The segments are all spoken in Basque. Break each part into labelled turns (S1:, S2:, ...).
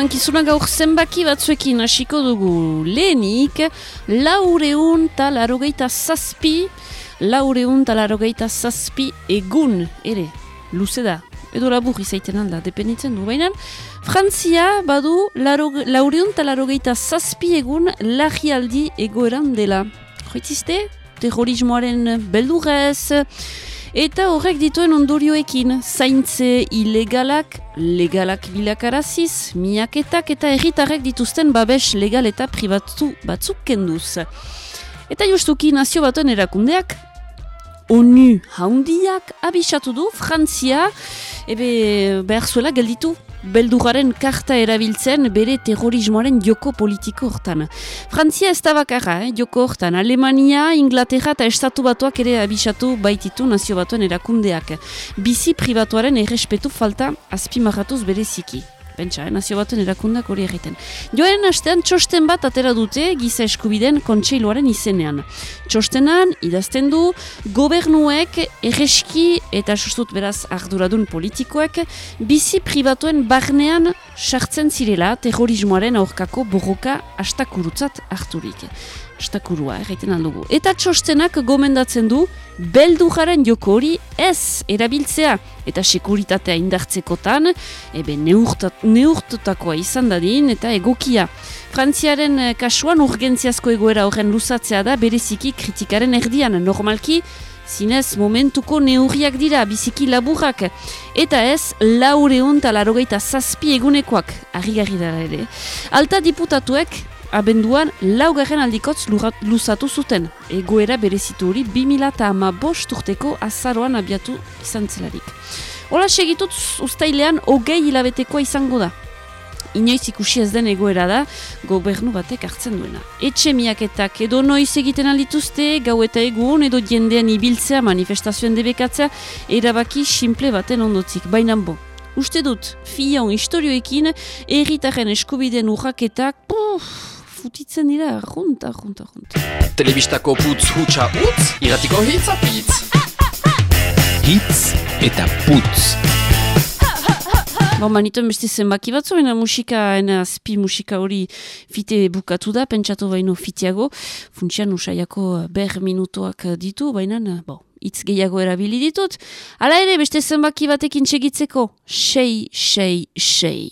S1: Eta eman kizuna gaur zenbaki batzuekin hasiko dugu. Lehenik, laureun talarogeita zazpi, laureun talarogeita zazpi egun, ere, luze da, edo labur izaiten alda, depenitzen du, baina, Frantzia badu laureun talarogeita zazpi egun lagialdi egoeran dela. Hoitziste, terrorismoaren beldurrez, Eta horrek dituen ondorioekin, zaintze ilegalak, legalak bilakaraziz, miaketak eta erritarrek dituzten babes legal eta pribatu batzuk kenduz. Eta justuki nazio batuen erakundeak, ONU haundiak abisatu du Frantzia, ebe behar zuela gelditu belduraren karta erabiltzen bere terrorismoaren joko politiko hortan. Frantzia ez da bakarra, eh, joko hortan. Alemania, Inglaterra eta Estatu batuak ere abisatu baititu nazio batuen erakundeak. Bizi pribatuaren errespetu falta azpimarratuz bereziki pentsa, eh, nazio batuen erakundak hori egiten. Joaren astean txosten bat atera dute giza eskubiden kontseiloaren izenean. Txostenan, idazten du, gobernuek erreski eta sustut beraz arduradun politikoek bizi pribatuen barnean sartzen zirela terrorismoaren aurkako borroka astakurutzat harturik estakurua, erraiten aldugu. Eta txostenak gomendatzen du, beldujaren joko hori ez erabiltzea. Eta sekuritatea indartzekotan, ebe neurtutakoa izan dadin eta egokia. Frantziaren eh, kasuan urgentziazko egoera horren luzatzea da bereziki kritikaren erdian. Normalki, zinez momentuko neurriak dira, biziki laburrak. Eta ez, laureun talarrogeita zazpi egunekoak, argi-garri ere. Alta diputatuek, abenduan laugarren aldikotz luzatu zuten. Egoera berezitu hori 2000 bost urteko azaroan abiatu izan zelarik. Hola segitut ustailean hogei hilabetekoa izango da. Inoiz ikusi ez den egoera da, gobernu batek hartzen duena. Etxe miaketak edo noiz egiten aldituzte, gau eta egun, edo jendean ibiltzea, manifestazioen debekatzea, erabaki simple baten ondotzik, baina bo. Uste dut, fion historioekin, erritaren eskubideen urraketak, puff, futitzen dira, junta, junta, junta.
S2: Telebistako putz hutsa utz, iratiko hitz apitz. Hitz eta putz.
S1: Bon, manituen beste zenbaki batzu, ena musika, ena azpi musika hori fite bukatu da, pentsatu baino fitiago, funtsian usaiako ber minutoak ditu, baina, bon, itz gehiago erabili ditut. Hala ere, beste zenbaki batekin txegitzeko, sei, sei, sei.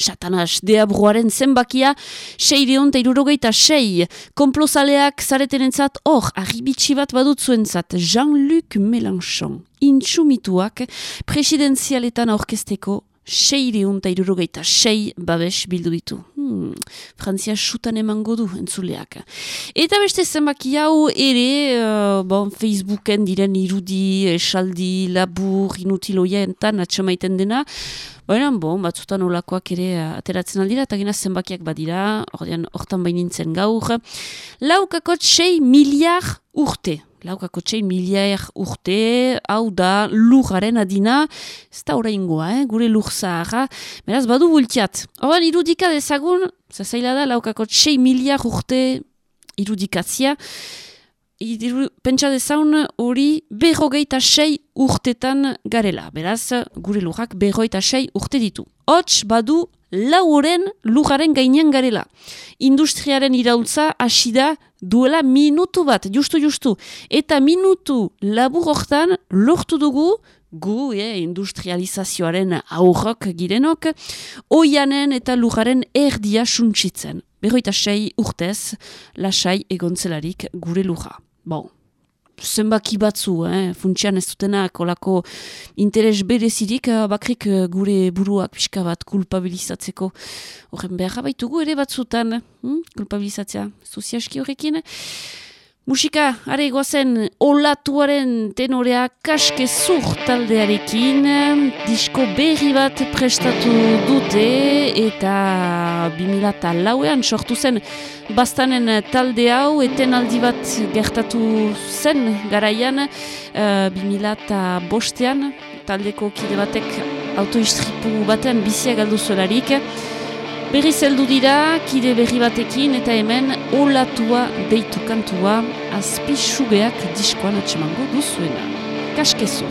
S1: Satanas, deabruaren zenbakia, seireon eta irurogeita sei. Komplozaleak zareten entzat, hor, arribitsi bat badut zuentzat, Jean-Luc Mélenchon. Intsumituak, presidenzialetan aurkesteko seireun eta irurogeita sei babes bildu ditu. Frantzia sutan emango du entzuleak. Eta beste zenbaki hau ere, uh, bon, Facebooken diren irudi, esaldi, labur, inutiloia entan atxamaiten dena, Baina, bon, batzutan olakoak ere uh, ateratzen aldira, eta gina zenbakiak badira, ordean, hortan bainintzen gaur. Laukako txei miliar urte, laukako txei miliar urte, hau da lujaren adina, ez da oraingoa, eh? gure luj zaharra, beraz badu bultiat. Horan irudika dezagun, zazaila da, laukako txei miliar urte irudikatzia, Iru, pentsa dezaun hori berrogeita sei urtetan garela. Beraz, gure lujak berrogeita sei urte ditu. Hots badu lauren lujaren gainean garela. Industriaren iraultza asida duela minutu bat, justu justu. Eta minutu labur hortan lortu dugu gu e, industrializazioaren aurrok girenok, oianen eta lujaren erdia suntsitzen. Berroita sei urtez, lasai egontzelarik gure luja. Bon zenbaki batzu, eh? funtsian ez dutenak olako interes berezirik, eh, bakrik eh, gure buruak pixka bat kulpabilizatzeko. Horren behar baitugu ere batzutan, hm? kulpabilizatzea, soziaski horrekin. Musika, are gozen, olatuaren tenorea kaske zur taldearekin, disko berri bat prestatu dute, eta 2000 lauean sortu zen bastanen talde hau, eten aldi bat gertatu zen garaian, uh, 2000 bostean, taldeko kide batek autoistripu batean biziak aldu zolarik, Berri zeldu dira, kide berri batekin eta hemen olatua deitu kantua azpixugeak diskoan atsemango duzuena. Kaskezu.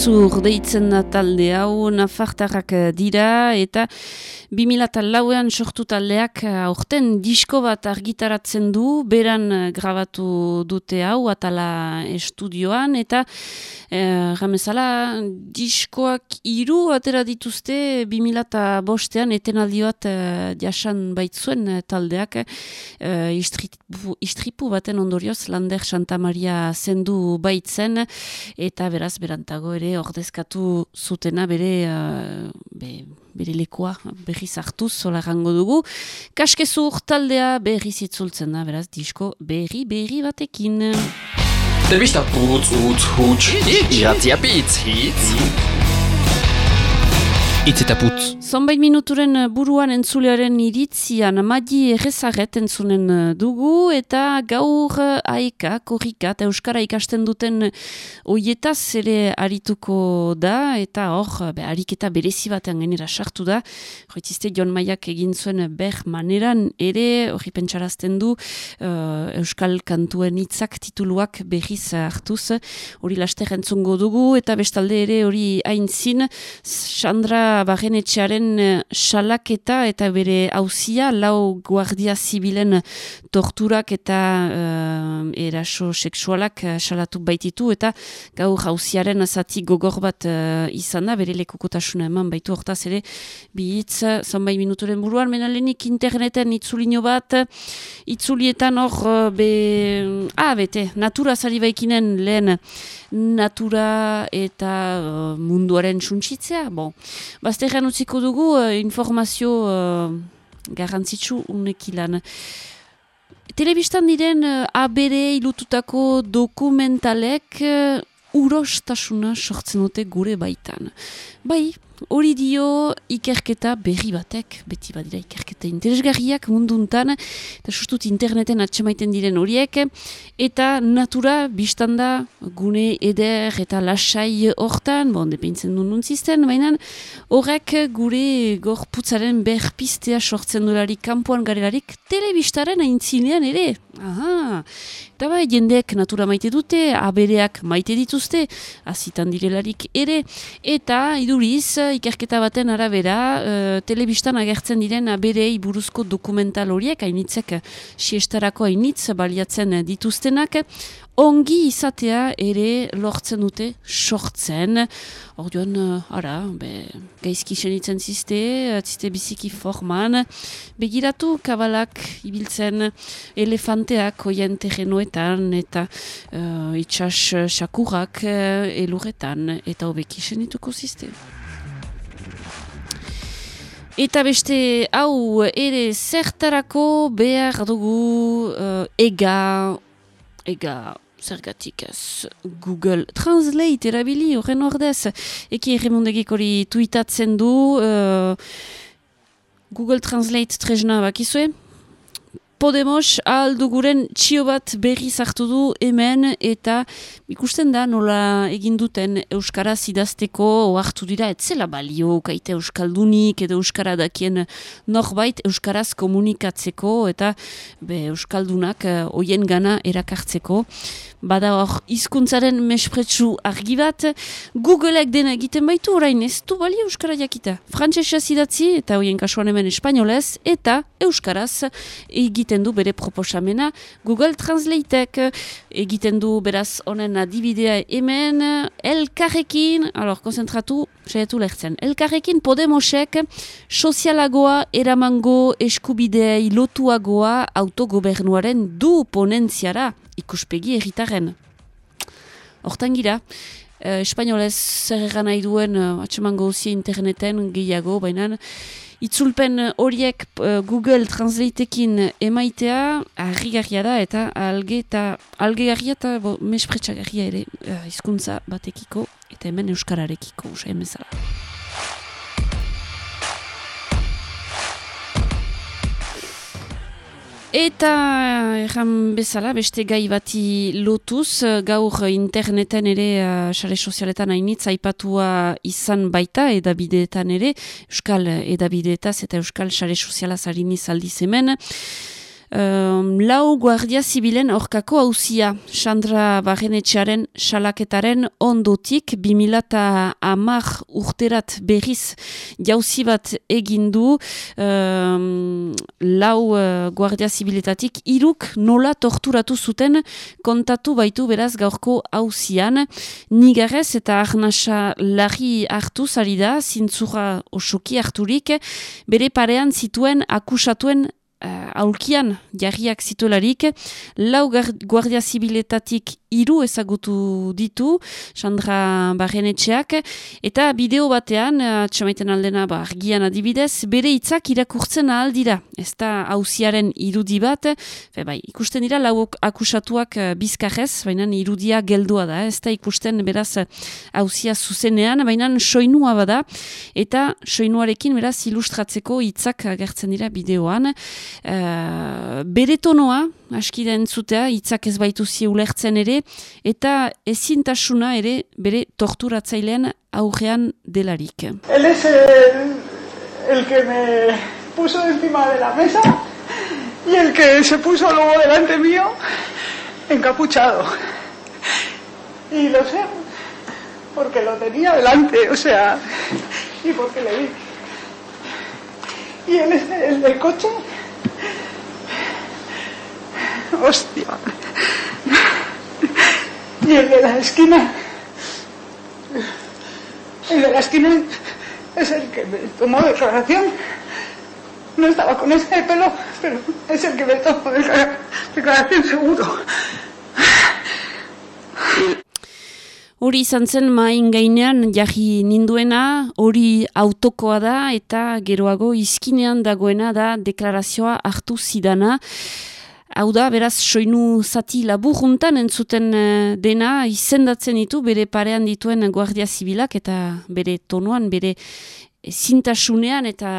S1: Kaskezur deitzen talde hau, nafartarrak dira, eta 2004an sortu taldeak eh, aurten disko bat argitaratzen du, beran eh, grabatu dute hau, atala estudioan, eta eh, ramezala diskoak iru atera dituzte 2005an etenaldi bat eh, jasan baitzuen taldeak eh, istripu, istripu baten ondorioz Lander Santa Maria zendu baitzen, eta beraz berantago ere ordezkatu zutena bere, be, bere lekoa berriz hartuz zola rango dugu. Kaskezur taldea berriz itzultzen da, beraz, disko berri berri batekin.
S2: Telebista putz, utz, huts, iratzia pitz, hitz. Itz eta putz.
S1: Zonbait minuturen eh, buruan entzulearen iritzian madi errezaret entzunen eh, dugu eta gaur eh, aeka, korrika eta euskara ikasten duten oietaz ere arituko da eta hor, be, ariketa berezi batean genera sartu da. Hoitziste, Jon Maiak egin zuen ber maneran ere, hori pentsarazten du, euskal kantuen hitzak tituluak berriz hartuz, hori laster entzungo dugu eta bestalde ere hori haintzin, Sandra Barrenetxearen Eh, salaketa eta bere hauzia lau guardia zibilen torturak eta uh, eraso seksualak uh, salatu baititu eta gau hauziaren azati gogor bat izan da, bere lekukotasuna eman baitu hortaz ere bihitz, zonbai minuturen buruan, menalenik interneten itzulino bat, itzulietan hor, be, ah, bete, natura zari baikinen lehen natura eta munduaren suntsitzea, bon, bazterrean utziko du dugu uh, informazio uh, garrantzitsu unekilan. Telebistan diren uh, abere ilututako dokumentalek uh, urostasuna sortzen dute gure baitan. Bai, hori dio ikerketa berri batek, beti badira ikerketa interesgarriak munduntan, eta sustut interneten atxemaiten diren horiek, eta natura biztanda gune eder eta lasai hortan, bon, depeintzen du nuntzisten, baina horrek gure gorputzaren berpistea sortzen dolarik kanpoan garelarik telebistaren aintzinean ere. Aha, eta bai, jendeak natura maite dute, abereak maite dituzte, azitan direlarik ere, eta iduriz, ikerketa baten arabera, uh, telebistan agertzen diren aberei buruzko dokumental horiek, hainitzek siestarako hainitz baliatzen dituztenak, ongi izatea ere lortzen dute sortzen. Orduan, ara, be, gaizki senitzen ziste, ziste biziki forman, begiratu kabalak ibiltzen elefanteak oien terrenoetan eta uh, itxas sakurak uh, elurretan eta hobeki senituko ziste. Eta beste hau ere zertarako behar dugu uh, ega, ega zergatik ez Google Translate erabili horren ordez. Eki erremondegik hori tuitatzen du uh, Google Translate trezna bakizue. Podemos alduguren txio bat berri zartu du hemen eta ikusten da nola egin duten Euskaraz idazteko oartu dira etzela balio kaite Euskaldunik edo Euskara dakien norbait Euskaraz komunikatzeko eta be, Euskaldunak uh, oien gana erakartzeko bada hor hizkuntzaren mespretsu argi bat, Googleek dena egiten baitu orain ez du bali Euskara jakita. Frantsesa idatzi eta hoien kasuan hemen espainolez eta Euskaraz egiten du bere proposamena Google Translateek egiten du beraz honen adibidea hemen elkarrekin, alor, konzentratu, saiatu lehertzen, elkarrekin Podemosek sozialagoa eramango eskubidea lotuagoa autogobernuaren du ponentziara ikuspegi erritaren. Hortan gira, eh, espainolez zer nahi duen uh, atsemango interneten gehiago, baina itzulpen horiek uh, Google Translateekin emaitea argigarria da eta alge eta algegarria eta mespretsagarria ere uh, izkuntza batekiko eta hemen euskararekiko, usa emezala. Eta erran bezala, beste gai bati lotuz, gaur interneten ere, uh, sare sozialetan hainitz, aipatua izan baita, edabideetan ere, euskal edabideetaz eta euskal sare sozialaz hariniz aldiz hemen. Um, lau guardia zibilen orkako hauzia, Sandra Barrenetxaren salaketaren ondotik, 2000 amar urterat berriz jauzi bat egindu, um, lau uh, guardia zibiletatik, iruk nola torturatu zuten kontatu baitu beraz gaurko hauzian, nigarez eta arnasa lari hartu zari da, zintzura osoki harturik, bere parean zituen akusatuen uh, aulkian jarriak zituelarik, lau guardia zibiletatik iru ezagutu ditu, Sandra Barrenetxeak, eta bideo batean, uh, txamaiten aldena ba, argian adibidez, bere hitzak irakurtzen ahal dira. Ez da hausiaren irudi bat, fe, bai, ikusten dira lau akusatuak uh, bizkarrez, baina irudia geldua da, ez da ikusten beraz hausia zuzenean, baina soinua bada, eta soinuarekin beraz ilustratzeko hitzak agertzen dira bideoan. Uh, bere tonoa, aski da entzutea, hitzak ez baitu ulertzen ere, eta ezintasuna ere bere torturatzailean aurrean delarik.
S3: Él es el, el que me puso encima de la mesa y el que se puso luego delante mío encapuchado. Y lo sé, porque lo tenía delante, o sea, y porque le vi. Y él es el del coche Hostia. Y el de la esquina. El de la esquina es el que me tomó declaración. No estaba con ese pelo, pero es el que me tomó declaración seguro.
S1: Hori izan zen main gainean jarri ninduena, hori autokoa da eta geroago izkinean dagoena da deklarazioa hartu zidana. Hau da, beraz, soinu zati laburuntan entzuten uh, dena izendatzen ditu bere parean dituen guardia zibilak eta bere tonuan, bere zintasunean eta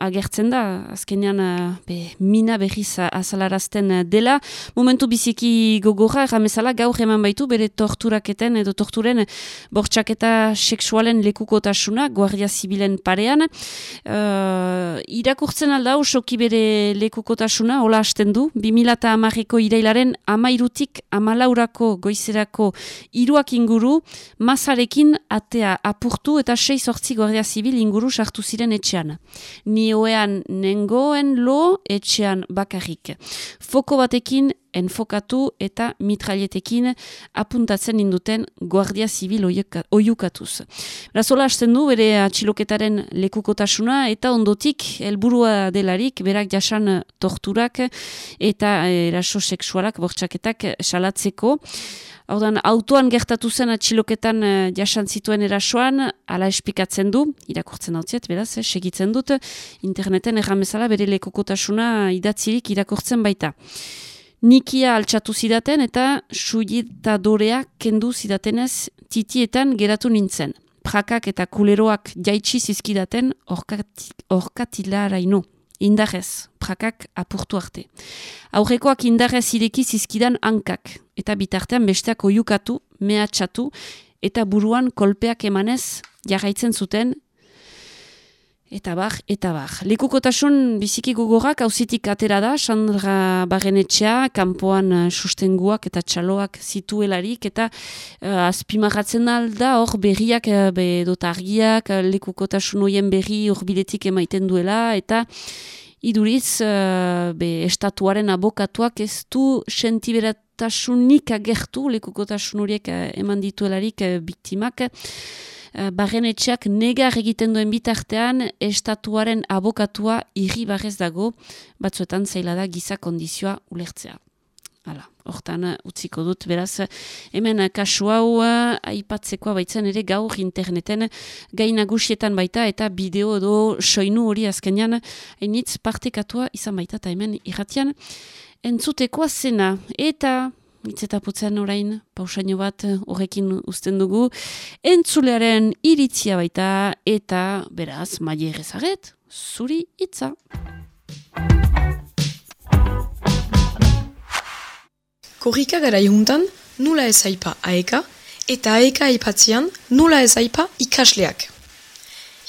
S1: agertzen da, azkenean eh, be, mina behiz azalarazten dela. Momentu biziki gogorra, erramezala gaur eman baitu bere torturaketen edo torturen bortxaketa seksualen lekukotasuna, guardia zibilen parean. Uh, irakurtzen alda, osoki bere lekukotasuna, hola hasten du, 2000 amarreko irailaren amairutik amalaurako goizerako iruak inguru, mazarekin atea apurtu eta 6 sortzi guardia zibil inguru sartu ziren etxean. Nioean nengoen lo etxean bakarrik. Foko batekin enfokatu eta mitralietekin apuntatzen induten guardia zibil oiukatuz. Razola hasten du bere atxiloketaren lekukotasuna eta ondotik helburua delarik berak jasan torturak eta eraso seksualak bortxaketak salatzeko. Haudan, autoan gertatu zen atxiloketan uh, jasan zituen erasoan, ala espikatzen du, irakurtzen hau beraz, eh, segitzen dut, interneten erramezala bere lekokotasuna idatzirik irakurtzen baita. Nikia altxatu zidaten eta suietadorea kendu zidatenez titietan geratu nintzen. Prakak eta kuleroak jaitsi zizkidaten orkatilaraino indarrez, prakak apurtu arte. Aurrekoak indarrez ireki zizkidan hankak, eta bitartean besteak oiukatu, mehatxatu, eta buruan kolpeak emanez jarraitzen zuten, eta bar, eta bar. Likukotasun biziki gogorrak hauzitik atera da, Sandra Barrenetxea, kanpoan uh, sustenguak eta txaloak zituelarik, eta uh, azpimarratzen alda hor berriak, uh, be, dotargiak, uh, likukotasun hoien berri hor biletik emaiten duela, eta iduriz, uh, be, estatuaren abokatuak ez du sentiberatasunik agertu, likukotasun horiek uh, eman dituelarik uh, biktimak, uh, barren etxeak negar egiten duen bitartean, estatuaren abokatua irri barrez dago, batzuetan zaila da giza kondizioa ulertzea. Hala, hortan utziko dut, beraz, hemen kasu hau aipatzekoa baitzen ere gaur interneten gainagusietan baita eta bideo edo soinu hori azkenean hainitz partekatua izan baita eta hemen irratian entzutekoa zena eta itzetaputzen orain pausaino bat horrekin uzten dugu entzulearen iritzia baita eta beraz, maile egezaret, zuri itza.
S4: Korrika gara ihuntan, nula ez aipa aeka, eta aeka aipatzean, nula ez aipa ikasleak.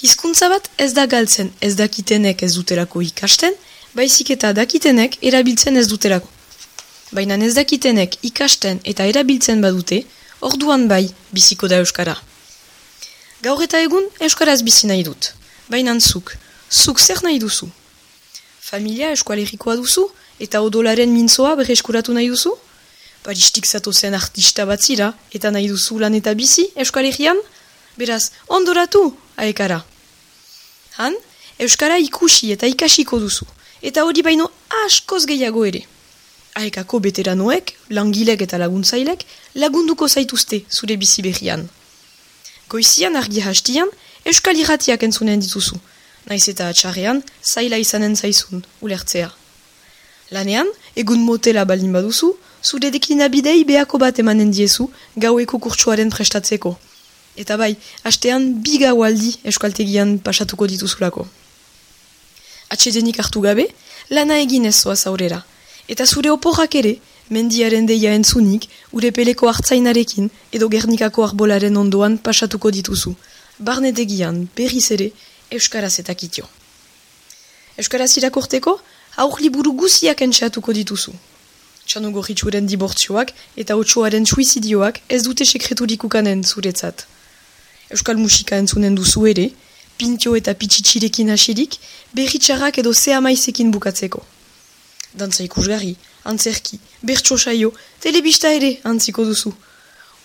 S4: Hizkuntza bat ez da galtzen ez dakitenek ez dutelako ikasten, baizik eta dakitenek erabiltzen ez dutelako. Baina ez dakitenek ikasten eta erabiltzen badute, orduan bai biziko da Euskara. Gaur eta egun Euskaraz bizi nahi dut. Baina zuk, zuk zer nahi duzu? Familia eskualerikoa duzu eta odolaren mintzoa berreskuratu nahi duzu? Paristik zato zen artista bat zira eta nahi duzu lan eta bizi eskualerian? Beraz, ondoratu, aekara. Han, Euskara ikusi eta ikasiko duzu, eta hori baino askoz gehiago ere. Aekako beteranoek, langilek eta laguntzailek, lagunduko zaituzte zure bizi behian. Goizian argi hastian, Euskal irratiak entzunen dituzu, naiz eta atxarrean, zaila izanen zaizun, ulertzea. Lanean, egun motela baldin baduzu, zure deklinabidei behako bat emanen diezu, gaueko kurtsuaren prestatzeko. Eta bai, hastean bi gaualdi eskualtegian pasatuko dituzulako. Atxedenik hartu gabe, lana egin ez zoaz aurrera. Eta zure oporrak ere, mendiaren deia entzunik, urepeleko hartzainarekin edo gernikako arbolaren ondoan pasatuko dituzu. Barnetegian, berriz ere, Euskaraz eta kitio. Euskaraz irakorteko, aur liburu guziak entxeatuko dituzu. Txano gorritxuaren dibortzioak eta otxoaren suizidioak ez dute sekreturik ukanen zuretzat. Euskal musika entzunen duzu ere, pintio eta pitsitsirekin hasirik, berritxarrak edo zea maizekin bukatzeko. Dantza ikusgarri, antzerki, bertso saio, telebista ere antziko duzu.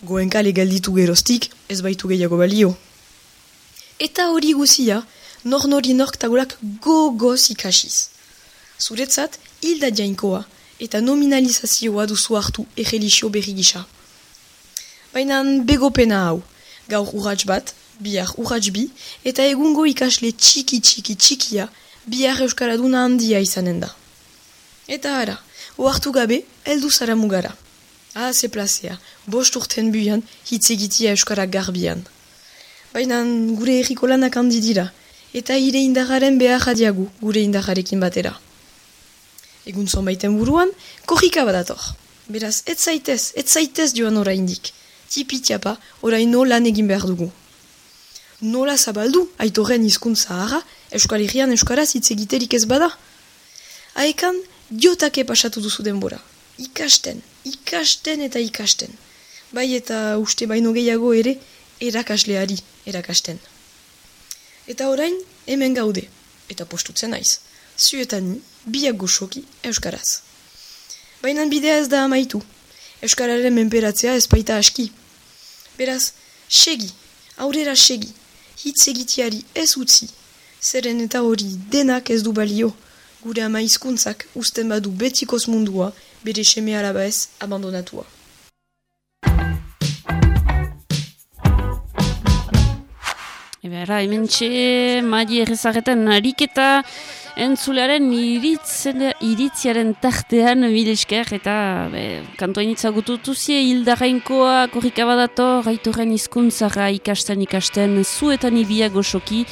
S4: Goenkale galditu geroztik, ez baitu gehiago balio. Eta hori guzia, nor nori nork tagulak gogoz ikasiz. Zuretzat, hilda jainkoa, eta nominalizazioa duzu hartu egelixio berri gisa. Baina begopena hau, gaur urratx bat, bihar urratx bi, eta egungo ikasle txiki txiki txikia, bihar euskaraduna handia izanen da. Eta ara, oartu gabe, heldu zara mugara. Ah, ze plazea, bost urten buian, hitz egitia euskara garbian. Baina gure erriko lanak handi dira, eta ire indagaren behar jadiagu gure indagarekin batera. Egun zonbaiten buruan, korrika badator. Beraz, ez zaitez, ez zaitez joan oraindik. Tipi tiapa, oraino lan egin behar dugu. Nola zabaldu, aitorren hizkuntza zaharra, eskualerian euskaraz hitz egiterik ez bada. Aekan, diotake pasatu duzu denbora. Ikasten, ikasten eta ikasten. Bai eta uste baino gehiago ere, erakasleari erakasten. Eta orain, hemen gaude, eta postutzen naiz. Zuetani, biak goxoki euskaraz. Baina bidea ez da amaitu. Euskararen menperatzea ez baita aski. Beraz, segi, aurrera segi, hitz egitiari ez utzi. Zeren eta hori denak ez du balio. Gure ama hizkuntzak usten badu betikoz mundua, bere seme alaba ez abandonatua.
S1: Ebera, hemen txe, maili errezarretan ariketa entzulearen iritziaren tartean mil esker eta be, kantoain itzagututu zie hildarrainkoa korrika badato gaitorren izkuntzara ikasten ikasten zuetan ibia goxoki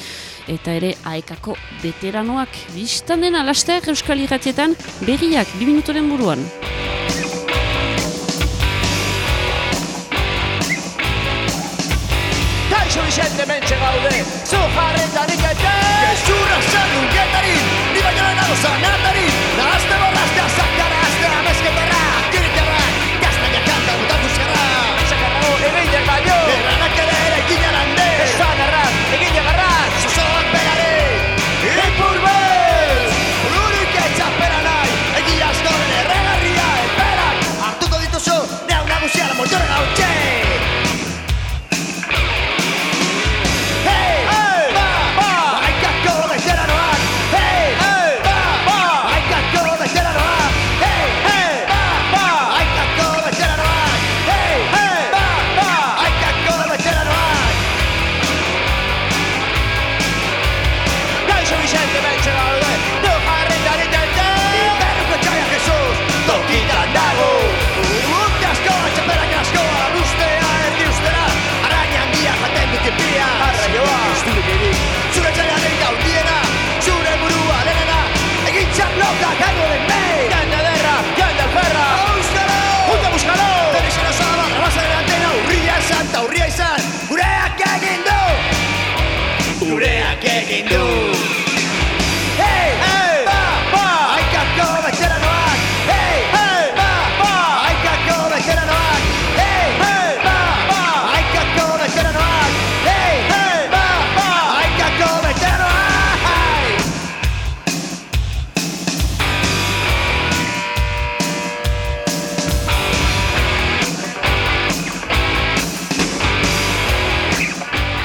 S1: eta ere aekako veteranoak biztan dena laster euskal irratietan berriak bi minutoren buruan.
S5: Kaixo Vicente mentxe gaude, zu jarretarik ete Gezurra zen ungetari, ni baino lehenago zanatari Nahazte borrazte azakara, azte amezketarra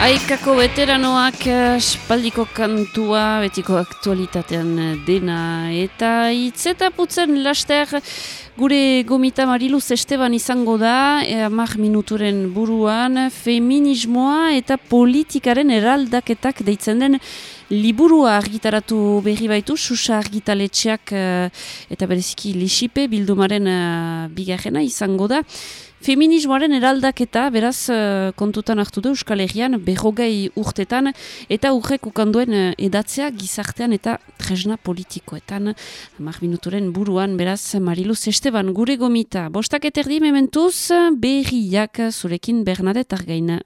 S1: Aikako veteranoak eh, espaldiko kantua, betiko aktualitatean eh, dena, eta itzetaputzen laster gure gomita Mariluz Esteban izango da, e, minuturen buruan, feminismoa eta politikaren eraldaketak deitzen den liburua argitaratu berri baitu, susa argitaletxeak eta bereziki lisipe bildumaren bigarrena izango da. Feminismoaren eraldaketa, beraz, uh, kontutan hartu du Euskal Herrian, berrogei urtetan, eta urrek ukanduen uh, edatzea gizartean eta tresna politikoetan. Mar minuturen buruan, beraz, Mariluz Esteban, gure gomita. Bostak eterdi mementuz, berriak zurekin Bernadette Argaina.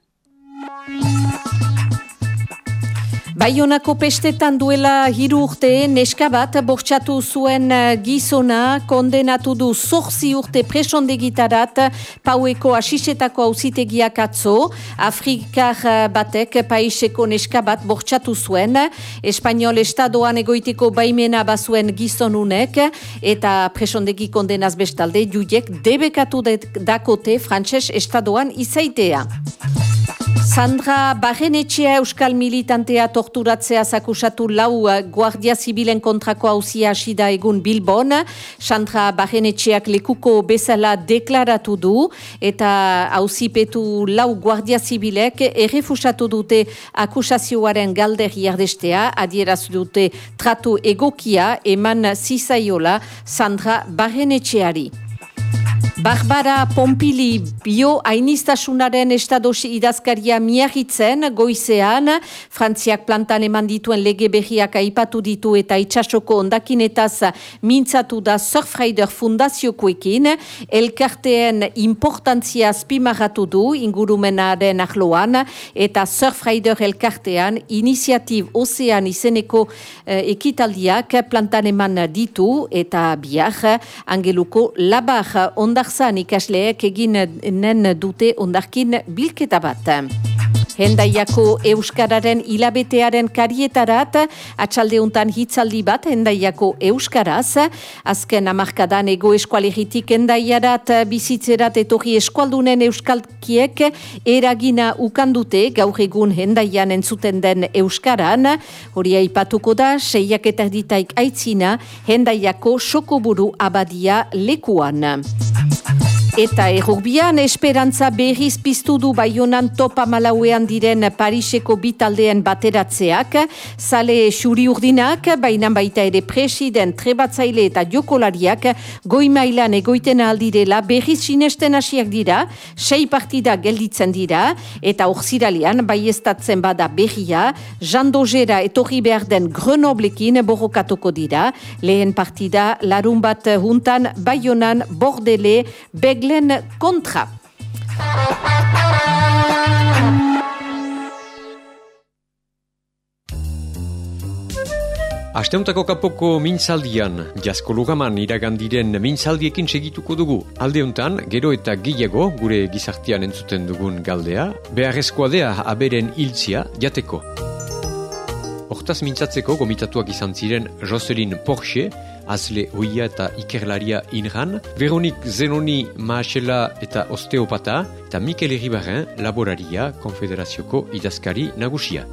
S6: Baionako pestetan duela hiru urte neska bat bortxatu zuen eh, gizona kondenatu du zorzi urte presondegitarat paueko asisetako hauzitegiak atzo. Afrikar eh, batek paiseko neska bat bortxatu zuen. Espainiol estadoan egoiteko baimena bazuen gizonunek eta presondegi kondenaz bestalde juiek debekatu dakote frantses estadoan izaitea. Sandra Barrenetxea Euskal Militantea torturatzea zakusatu lau eh, Guardia Zibilen kontrako hauzia asida egun Bilbon. Sandra Barrenetxeak lekuko bezala deklaratu du eta hauzipetu lau Guardia Zibilek errefusatu dute akusazioaren galder jardestea, adieraz dute tratu egokia eman zizaiola Sandra Barrenetxeari. Barbara Pompili bio ainistasunaren estadosi idazkaria miagitzen goizean, Frantziak plantan eman dituen lege berriak aipatu ditu eta itxasoko ondakinetaz mintzatu da Surfrider fundaziokoekin, elkarteen importantzia spimarratu du ingurumenaren ahloan eta Surfrider elkartean iniziatib ozean izeneko eh, ekitaldiak plantan eman ditu eta biak angeluko labar ondak ondarzan ikasleek eginen dute ondarkin bilketa bat. Hendaiako Euskararen hilabetearen karietarat, atxaldeuntan hitzaldi bat Hendaiako Euskaraz, azken amarkadan ego eskualegitik Hendaiarat bizitzerat etorri eskualdunen Euskalkiek eragina ukandute gaur egun Hendaian entzuten den Euskaran, hori aipatuko da, seiak eta ditaik aitzina Hendaiako sokoburu abadia lekuan. Eta errugbian esperantza berriz piztu du baionan topa malauean diren Pariseko bitaldeen bateratzeak, sale xuri urdinak, baina baita ere president, trebatzaile eta jokolariak goi mailan egoiten aldirela berriz sinesten hasiak dira, sei partida gelditzen dira, eta orziralian bai bada berria, jandozera etorri behar den Grenoblekin borrokatuko dira, lehen partida larun bat juntan baionan bordele beg Glen kontra.
S7: Asteuntako kapoko mintzaldian, jasko lugaman iragandiren mintzaldiekin segituko dugu. Aldeuntan, gero eta gehiago gure gizartian entzuten dugun galdea, beharrezkoa dea aberen hiltzia jateko. Hortaz mintzatzeko gomitatuak izan ziren Jocelyn Porsche, azle hoia eta ikerlaria inran, Veronik Zenoni Maasela eta osteopata, eta Mikel Eribaren laboraria konfederazioko idazkari nagusia.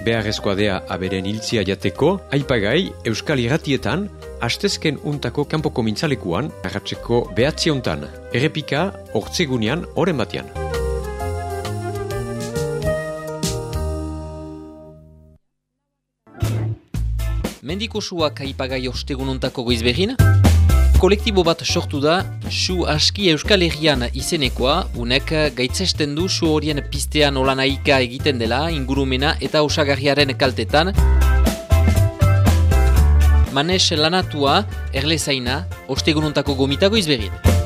S7: Beharrezkoa dea aberen hiltzia jateko, aipagai Euskal Iratietan, hastezken untako kanpoko mintzalekuan, arratzeko behatziontan, errepika, hortzegunean, oren batean.
S8: Mendiko suak aipagai ostegununtako goizbegin. Kolektibo bat sortu da, su aski euskal herrian izenekoa, unek gaitzesten du su horien pistean olanaika egiten dela, ingurumena eta osagarriaren kaltetan. Manes lanatua, erlezaina, ostegununtako gomitago izbegin.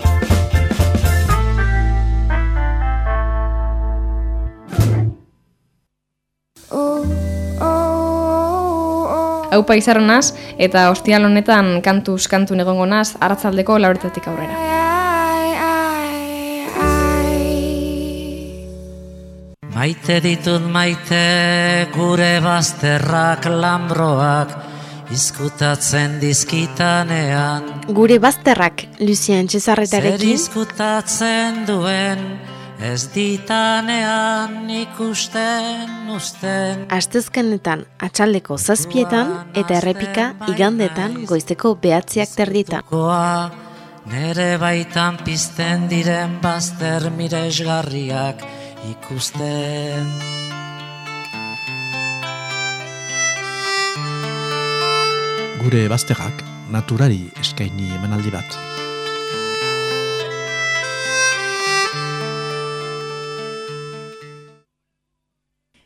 S9: Haupa izarronaz, eta ostial honetan kantuz kantu negongo naz, aratzaldeko lauretatik aurrera.
S10: Maite ditut maite gure bazterrak lambroak izkutatzen dizkitanean
S11: Gure bazterrak, Lucien Cesarretarekin
S10: Zer izkutatzen duen Ez ditanean ikusten usten
S11: Astezkenetan atxaldeko zazpietan eta errepika igandetan goizteko behatziak terdita.
S10: Nere baitan pizten diren bazter miresgarriak ikusten.
S12: Gure bazterrak naturari eskaini emanaldi bat.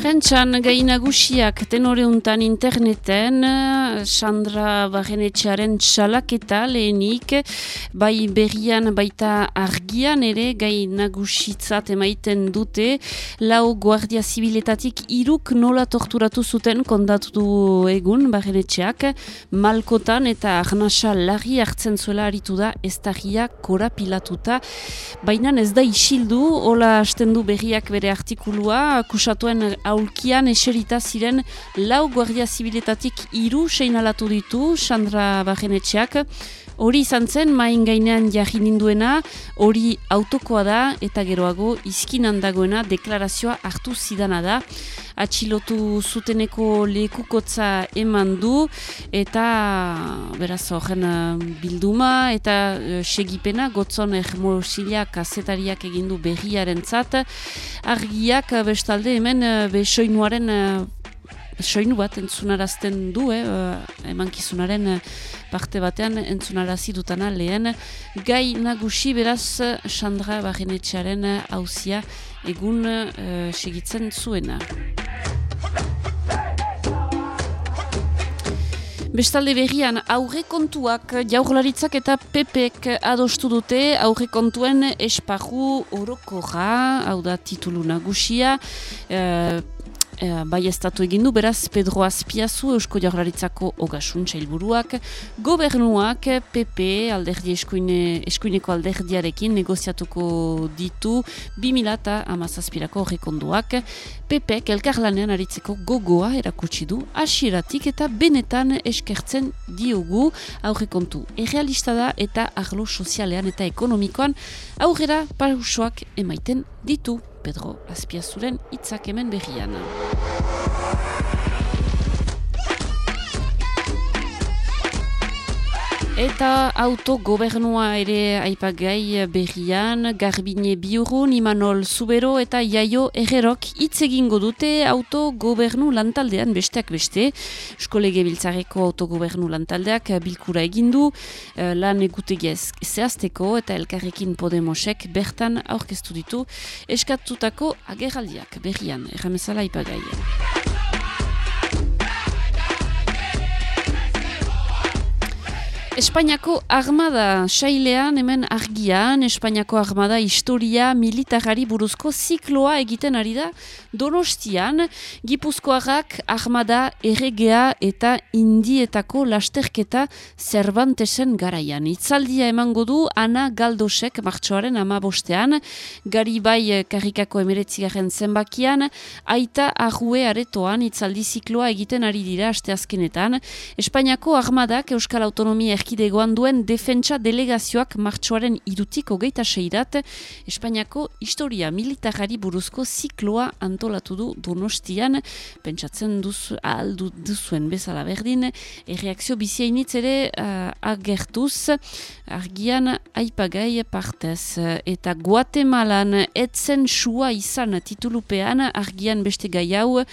S1: Prentxan gai nagusiak tenore untan interneten, Sandra Barrenetxearen txalaketa lehenik, bai berrian baita argian ere gai nagusitzat emaiten dute, lau guardia zibiletatik iruk nola torturatu zuten kondatu egun Barrenetxeak, malkotan eta arnasa larri hartzen zuela aritu da ez korapilatuta, baina ez da isildu, hola hasten du berriak bere artikulua, akusatuen aulkian eserita ziren lau guardia zibiletatik iru seinalatu ditu, Sandra Bajenetxeak. Hori izan zen, main gainean jarri ninduena, hori autokoa da eta geroago izkinan dagoena deklarazioa hartu zidana da. Atxilotu zuteneko lekukotza eman du eta beraz horren bilduma eta uh, segipena gotzon ermosila kazetariak egindu berriaren zat. Argiak bestalde hemen besoinuaren soinu bat entzunarazten du, eh, emankizunaren parte batean entzunarazi dutana lehen. Gai nagusi beraz Sandra Barrenetxearen hauzia egun uh, segitzen zuena. Bestalde berrian aurre kontuak jaurlaritzak eta pepek adostu dute aurre kontuen esparru orokorra, hau da titulu nagusia, uh, e, bai estatu egin du, beraz Pedro Azpiazu Eusko Jaurlaritzako Ogasun Txailburuak, gobernuak PP alderdi eskuine, eskuineko alderdiarekin negoziatuko ditu 2000 eta amazazpirako horrekonduak, PP elkarlanean aritzeko gogoa erakutsi du, asieratik eta benetan eskertzen diogu aurrekontu errealista da eta arlo sozialean eta ekonomikoan aurrera pausoak emaiten ditu. Pedro Azpiazuren hitzak hemen berrian. Eta autogobernua ere aipagai berrian, Garbine Biurun, Imanol Zubero eta Iaio Errerok hitz egingo dute autogobernu lantaldean besteak beste. Eskolege biltzareko autogobernu lantaldeak bilkura egindu, eh, lan egutegia zehazteko eta elkarrekin Podemosek bertan aurkeztu ditu eskatutako agerraldiak berrian, erramezala aipagai. Espainiako armada sailean hemen argian, Espainiako armada historia militarari buruzko zikloa egiten ari da Donostian, Gipuzkoarrak armada erregea eta indietako lasterketa Cervantesen garaian. Itzaldia emango du Ana Galdosek martxoaren ama bostean, gari bai karikako emeretzigarren zenbakian, aita arrue aretoan itzaldi zikloa egiten ari dira asteazkenetan. Espainiako armadak Euskal Autonomia erkidegoan duen defentsa delegazioak martxoaren irutik hogeita seirat, Espainiako historia militarari buruzko zikloa antolatu du donostian, pentsatzen duz, aldu duzuen bezala berdin, erreakzio biziainitz ere uh, agertuz, argian aipagai partez, eta Guatemalan etzen sua izan titulupean, argian beste gai hau,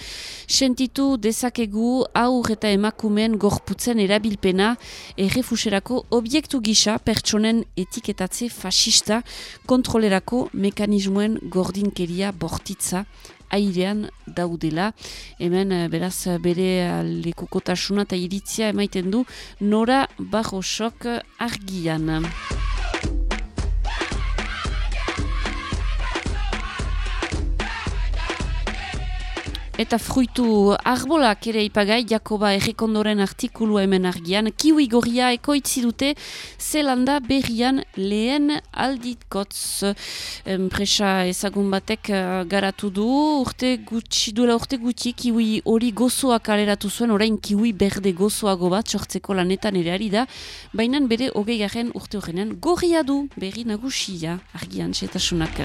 S1: sentitu dezakegu aur eta emakumen gorputzen erabilpena, errefusen Erako obiektu gisa pertsonen etiketatze fascista kontrolerako mekanismoen gordinkeria bortitza airean daudela. Hemen eh, beraz bere lekukotasuna eta iritzia emaiten du nora barrosok argian. Eta fruitu arbolak ere ipagai, Jakoba errekondoren artikulu hemen argian, kiwi gorria ekoitzi dute zelanda berrian lehen alditkotz enpresa ezagun batek uh, garatu du, urte gutxi, duela urte gutxi kiwi hori gozoak aleratu zuen, orain kiwi berde gozoago bat sortzeko lanetan ere ari da, baina bere hogei garen urte horrenean gorria du. Berri nagusia argian setasunak.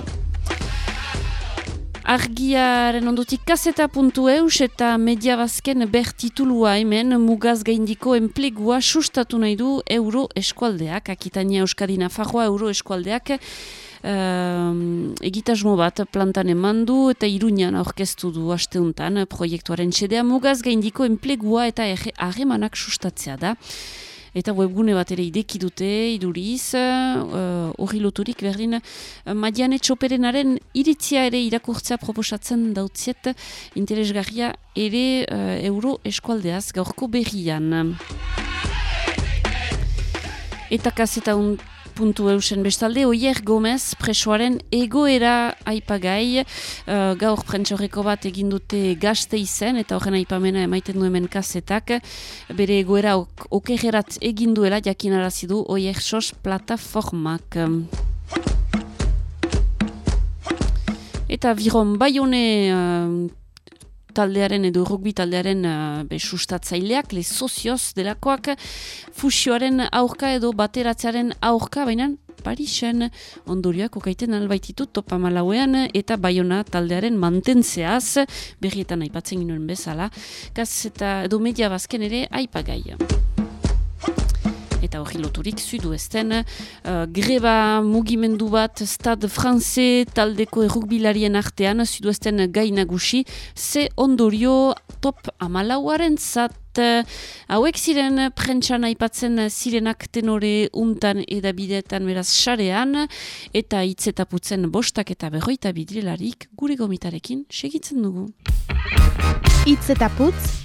S1: Argiaren ondotik kaseta puntu eus eta media bazken bertitulua hemen mugaz gaindiko enplegua sustatu nahi du euro eskualdeak, akitania euskadina farroa euro eskualdeak, Uh, egitasmo bat plantan eman du eta iruñan aurkeztu du asteuntan proiektuaren txedea mugaz gaindiko enplegua eta harremanak sustatzea da eta webgune bat ere ideki dute, iduriz, hori uh, loturik berdin, uh, Madiane Txoperenaren iritzia ere irakurtzea proposatzen dautziet interesgarria ere uh, euro eskualdeaz gaurko berrian. Eta kaseta puntu eusen bestalde, Oier Gomez presoaren egoera aipagai, uh, gaur prentsoreko bat egindute gazte izen, eta horren aipamena emaiten du hemen kasetak, bere egoera ok okerrerat eginduela jakinarazidu Oier Sos plataformak. Eta biron baione uh, taldearen edo rugbi taldearen uh, be, sustatzaileak, le sozioz delakoak fusioaren aurka edo bateratzearen aurka, baina Parisen ondorioak okaiten albaititu topa malauean eta baiona taldearen mantentzeaz berrietan aipatzen ginoen bezala, gaz eta edo media bazken ere aipagaia eta hori loturik zudu ezten. Uh, greba mugimendu bat Stade France taldeko errukbilarien artean zudu ezten gainagusi, ze ondorio top amalauaren zat hauek ziren prentsan aipatzen zirenak tenore untan edabideetan beraz sarean eta hitzetaputzen bostak eta berroita bidrelarik gure gomitarekin segitzen dugu.
S11: Itz eta putz,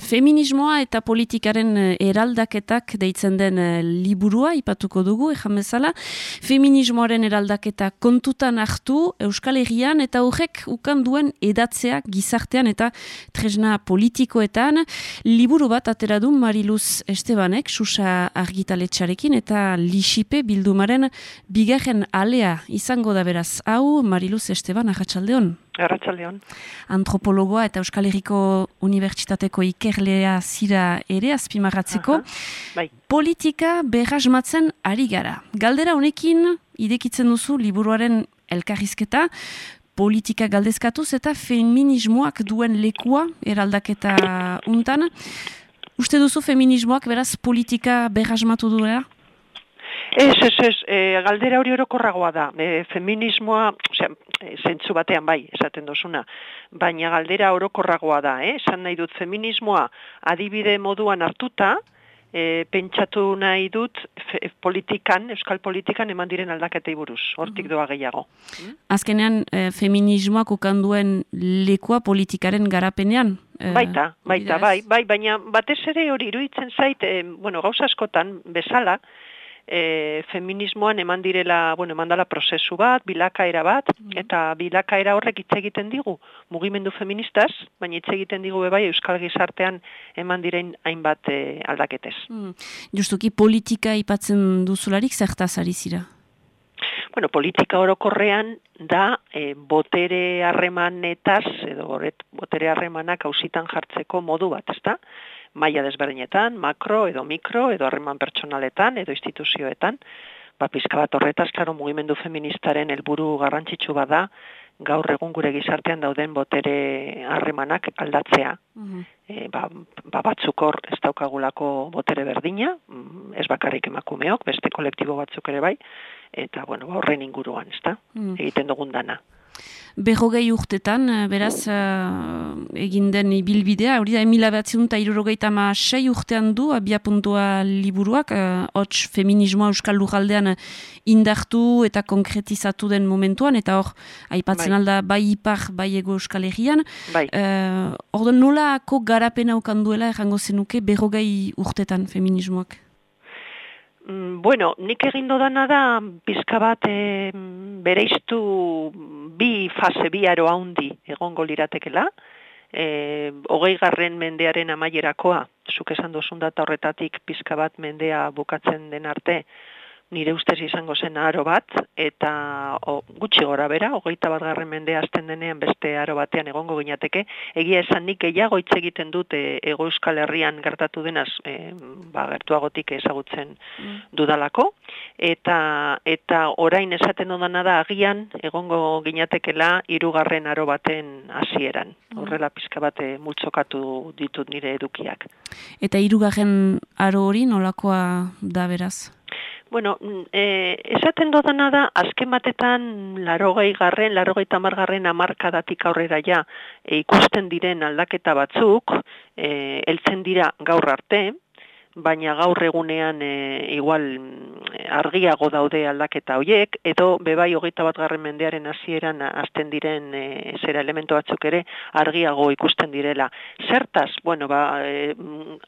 S1: Feminismoa eta politikaren eh, eraldaketak deitzen den eh, liburua ipatuko dugu, ejan bezala. Feminismoaren eraldaketa kontutan hartu Euskal Herrian eta horrek ukan duen edatzea gizartean eta tresna politikoetan. Liburu bat atera du Mariluz Estebanek, susa argitaletxarekin eta lisipe bildumaren bigarren alea izango da beraz. Hau Mariluz Esteban, ahatsaldeon.
S13: Arratxaldeon.
S1: Antropologoa eta Euskal Herriko Unibertsitateko ikerlea zira ere azpimarratzeko.
S13: bai.
S1: Politika berrasmatzen ari gara. Galdera honekin idekitzen duzu liburuaren elkarrizketa, politika galdezkatuz eta feminismoak duen lekua eraldaketa untan. Uste duzu feminismoak beraz politika berrasmatu duela?
S13: Ez, ez, ez, e, galdera hori orokorragoa da. E, feminismoa, osea, e, zentzu batean bai, esaten dozuna, baina galdera orokorragoa da, eh? Esan nahi dut feminismoa adibide moduan hartuta, e, pentsatu nahi dut politikan, euskal politikan eman diren aldaketei buruz, hortik mhm. doa gehiago.
S1: Azkenean, e, feminismoak ukanduen lekua politikaren garapenean?
S13: E, baita, baita, bai, bai, baina batez ere hori iruditzen zait, e, bueno, gauza askotan, bezala, e, feminismoan eman direla, bueno, eman dela prozesu bat, bilakaera bat, mm. eta bilakaera horrek hitz egiten digu mugimendu feministaz, baina hitz egiten digu bebai Euskal Gizartean eman diren hainbat e, aldaketez.
S1: Mm. Justuki politika ipatzen duzularik zertaz ari zira?
S13: Bueno, politika orokorrean da e, botere harremanetaz, edo botere harremanak hausitan jartzeko modu bat, ezta? Maila desberdinetan, makro edo mikro edo harreman pertsonaletan edo instituzioetan, ba pizka bat horretaz claro mugimendu feministaren helburu garrantzitsu bada gaur egun gure gizartean dauden botere harremanak aldatzea. Mm ba, ba batzuk hor ez daukagulako botere berdina, mm, ez bakarrik emakumeok, beste kolektibo batzuk ere bai, eta bueno, ba, horren inguruan, ezta? Mm. Egiten dugun dana
S1: berrogei urtetan, eh, beraz, uh, egin den ibilbidea, hori da, emila batziun eta irurogeita ma sei urtean du, abia puntua liburuak, uh, hots feminismoa euskal lujaldean indartu eta konkretizatu den momentuan, eta hor, aipatzen bai. alda, bai ipar, bai ego euskal egian.
S13: Bai.
S1: Uh, hor nolako garapena okanduela, errango zenuke, berrogei urtetan feminismoak?
S13: Mm, Bueno, nik egin dodana da, pizka bat e, bereiztu bi fase bi aro haundi egongo liratekela, e, hogei garren mendearen amaierakoa, zuk esan duzun data horretatik pizka bat mendea bukatzen den arte, nire ustez izango zen aro bat, eta o, gutxi gora bera, hogeita bat garren mendea azten denean beste aro batean egongo ginateke, egia esan nik gehiago hitz egiten dut e, ego euskal herrian gertatu denaz, e, ba, gertuagotik ezagutzen dudalako, eta eta orain esaten dudana da agian egongo ginatekela hirugarren aro baten hasieran. Horrela pizka bate multzokatu ditut nire edukiak.
S1: Eta hirugarren aro hori nolakoa da beraz?
S13: Bueno, eh, esaten dodana da, azken batetan larogei garren, larogei tamargarren amarkadatik aurrera ja e, ikusten diren aldaketa batzuk, e, heltzen dira gaur arte, baina gaur egunean e, igual mm, argiago daude aldaketa hoiek, edo bebai hogeita bat garren mendearen hasieran hasten diren e, zera elementu batzuk ere argiago ikusten direla. Zertaz, bueno, ba, e, mm,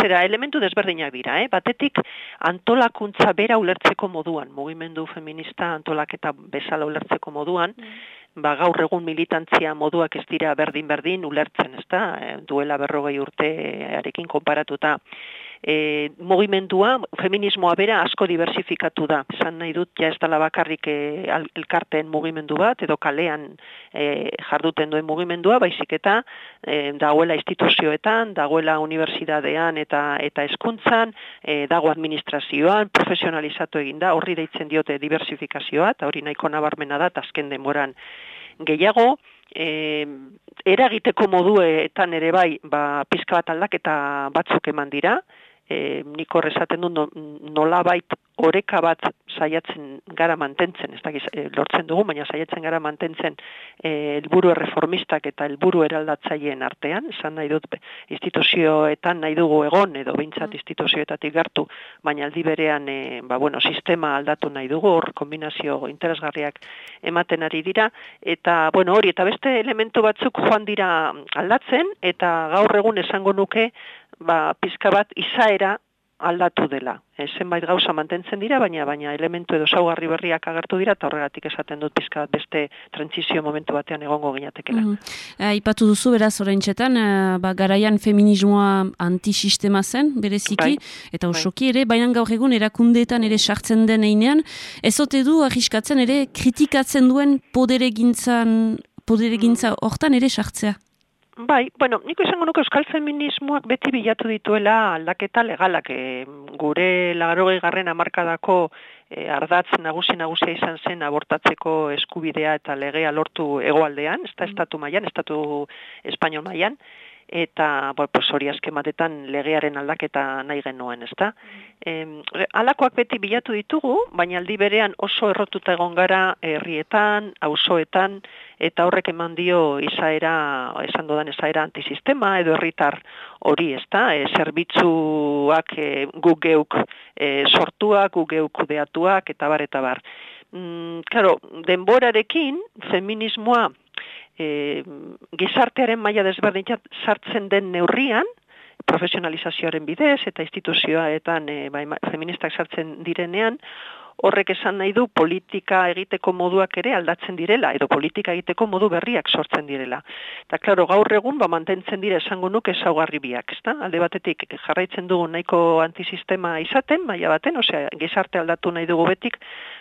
S13: zera elementu desberdinak dira, eh? batetik antolakuntza bera ulertzeko moduan, mugimendu feminista antolaketa bezala ulertzeko moduan, ba, gaur egun militantzia moduak ez dira berdin-berdin ulertzen, ezta? E, duela berrogei urtearekin konparatuta. E, mugimendua, feminismoa bera asko diversifikatu da. Esan nahi dut, ja ez dala bakarrik e, al- mugimendu bat, edo kalean e, jarduten duen mugimendua, baizik eta e, dagoela instituzioetan, dagoela unibertsitatean eta eta hezkuntzan, e, dago administrazioan, profesionalizatu egin da, horri deitzen diote diversifikazioa, eta hori nahiko nabarmena da, eta azken denboran gehiago, e, eragiteko moduetan ere bai, ba, pizka bat aldaketa batzuk eman dira, e, nik hor esaten du no, nolabait oreka bat saiatzen gara mantentzen, ez dakiz, e, lortzen dugu, baina saiatzen gara mantentzen e, helburu erreformistak eta helburu eraldatzaileen artean, esan nahi dut instituzioetan nahi dugu egon, edo behintzat instituzioetatik gertu, baina aldi berean e, ba, bueno, sistema aldatu nahi dugu, hor kombinazio interesgarriak ematen ari dira, eta bueno, hori, eta beste elementu batzuk joan dira aldatzen, eta gaur egun esango nuke, ba, pizka bat izaera aldatu dela. E, zenbait gauza mantentzen dira, baina baina elementu edo saugarri berriak agertu dira, eta horregatik esaten dut pizka beste trantzizio momentu batean egongo ginatekela.
S1: Mm. Aipatu duzu beraz oraintzetan, eh, ba, garaian feminismoa antisistema zen, bereziki, eta osoki ere, baina gaur egun erakundeetan ere sartzen den einean, ez ote du arriskatzen ere kritikatzen duen poderegintzan, poderegintza hortan ere sartzea.
S13: Bai, bueno, nik esango nuke euskal feminismoak beti bilatu dituela aldaketa legalak. E, gure lagarogei garren amarkadako e, ardatz nagusi nagusia izan zen abortatzeko eskubidea eta legea lortu hegoaldean, ez da estatu mailan, estatu espainol mailan, eta bo, pues hori azken batetan legearen aldaketa nahi genuen, ezta? Em, alakoak beti bilatu ditugu, baina aldi berean oso errotuta egon gara herrietan, auzoetan eta horrek eman dio izaera, esan dodan izaera antisistema edo herritar hori, ezta? E, zerbitzuak e, guk geuk e, sortuak, guk geuk kudeatuak eta bar eta bar. Mm, claro, denborarekin feminismoa e, gizartearen maila desberdinak sartzen den neurrian, profesionalizazioaren bidez eta instituzioetan e, bai, feministak sartzen direnean, horrek esan nahi du politika egiteko moduak ere aldatzen direla, edo politika egiteko modu berriak sortzen direla. Eta, klaro, gaur egun, ba, mantentzen dira esango nuke ezaugarri biak, ezta? Alde batetik jarraitzen dugu nahiko antisistema izaten, maila baten, osea, gizarte aldatu nahi dugu betik,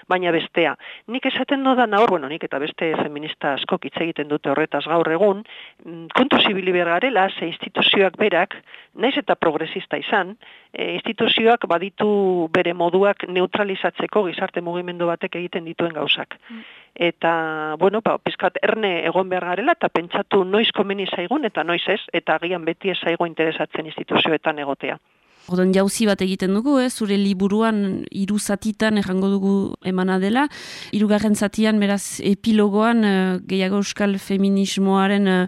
S13: baina bestea. Nik esaten dodan hor, bueno, nik eta beste feminista askok hitz egiten dute horretaz gaur egun, mm, kontu zibili behar garela, ze instituzioak berak, naiz eta progresista izan, e, instituzioak baditu bere moduak neutralizatzeko gizarte mugimendu batek egiten dituen gauzak. Eta, bueno, ba, pizkat erne egon behar garela, eta pentsatu noiz komeni zaigun, eta noiz ez, eta agian beti ez zaigo interesatzen instituzioetan egotea.
S1: Orduan jauzi bat egiten dugu, eh? zure liburuan hiru zatitan errango dugu emana dela. Hirugarren zatian, beraz, epilogoan eh, gehiago euskal feminismoaren eh,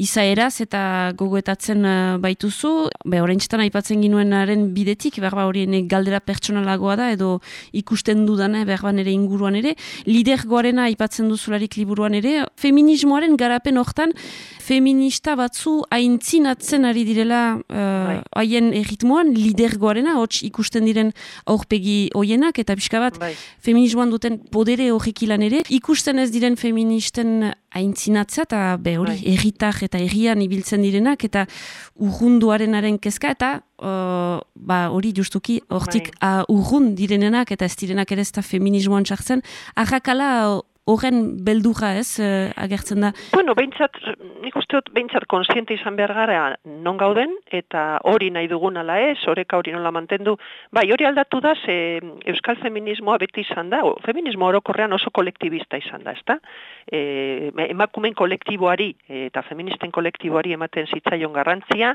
S1: izaeraz eta gogoetatzen eh, baituzu. Be, oraintxetan aipatzen ginuenaren bidetik, berba hori ene galdera pertsonalagoa da, edo ikusten dudana, berba nere inguruan ere. Lidergoarena aipatzen duzularik liburuan ere. Feminismoaren garapen hortan, feminista batzu aintzinatzen ari direla eh, haien erritmoan, lidergoarena, hots ikusten diren aurpegi hoienak, eta pixka bat,
S13: Bai.
S1: feminismoan duten podere horrek ilan ere, ikusten ez diren feministen aintzinatzea, eta be hori,
S13: Bai.
S1: erritar eta herrian ibiltzen direnak, eta urrunduarenaren kezka, eta uh, ba, hori justuki, hortik
S13: Bai.
S1: uh, urrun direnenak, eta ez direnak ere ez da feminismoan txartzen, arrakala horren beldurra ez, eh, agertzen da.
S13: Bueno, behintzat, nik uste dut, behintzat konsiente izan behar gara non gauden, eta hori nahi dugun ala ez, oreka hori nola mantendu. Bai, hori aldatu da, ze euskal feminismoa beti izan da, o, feminismo orokorrean oso kolektibista izan da, ezta? E, emakumen kolektiboari eta feministen kolektiboari ematen zitzaion garrantzia,